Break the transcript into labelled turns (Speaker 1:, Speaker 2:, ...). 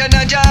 Speaker 1: Russian